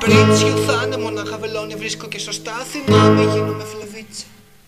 κορίτσιο θα είναι μονάχα βελόνι βρίσκω και σωστά. Θυμάμαι γίνομαι φλεβίτσα